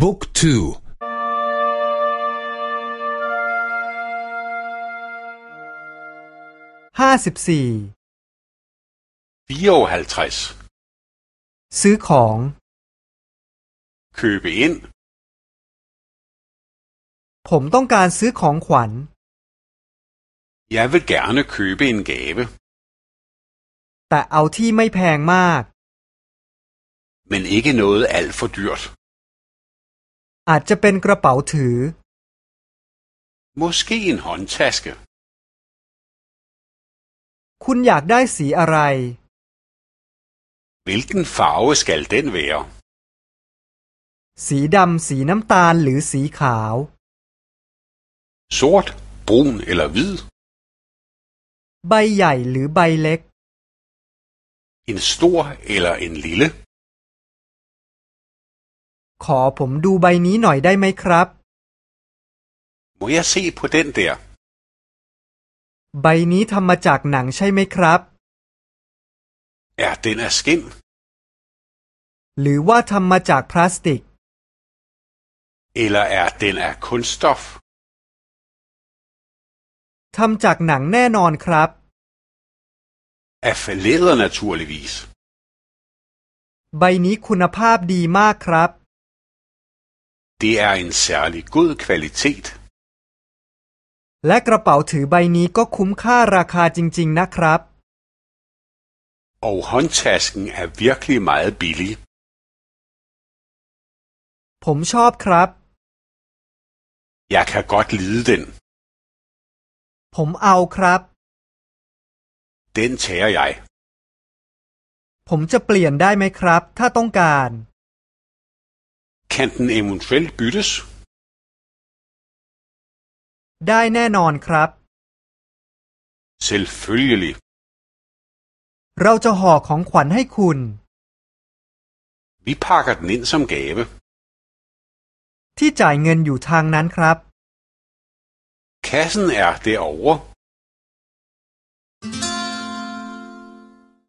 บุ๊กทูห้าสิบสี่ซื้อของ købe ind ผมต้องการซื้อของขวัญ Jeg vil gerne købe en gave แต่เอาที่ไม่แพงมาก men ikke noget alt for dyrt อาจจะเป็นกระเป๋าถือ Måske en håndtaske คุณอยากได้สีอะไร Hvilken farve skal den være สีดำ สีน้ำตาล หรือสีขาว Sort, brun eller hvid ใบใหญ่หรือใบเล็ก En stor eller en lille ขอผมดูใบนี้หน่อยได้ไหมครับ Må jeg se på den der ใบนี้ทำมาจากหนังใช่ไหมครับ Er den af skind หรือว่าทำมาจากพลาสติก Eller er den af kunststof ทำจากหนังแน่นอนครับ Af læder naturligvis ใบนี้คุณภาพดีมากครับ Det er en særlig god kvalitet และกระเป๋าถือใบนี้ก็คุ้มค่าราคาจริง ๆ นะครับ Og håndtasken er virkelig meget billig ผมชอบครับ Jeg kan godt lide den ผมเอาครับ Den tager jeg ผมจะเปลี่ยนได้ไหมครับ ถ้าต้องการ Kan den eventuelt byttes ได้แน่นอนครับ Selvfølgelig เราจะห่อของขวัญให้คุณ Vi pakker den ind som gave ที่จ่ายเงินอยู่ทางนั้นครับ Kassen er derovre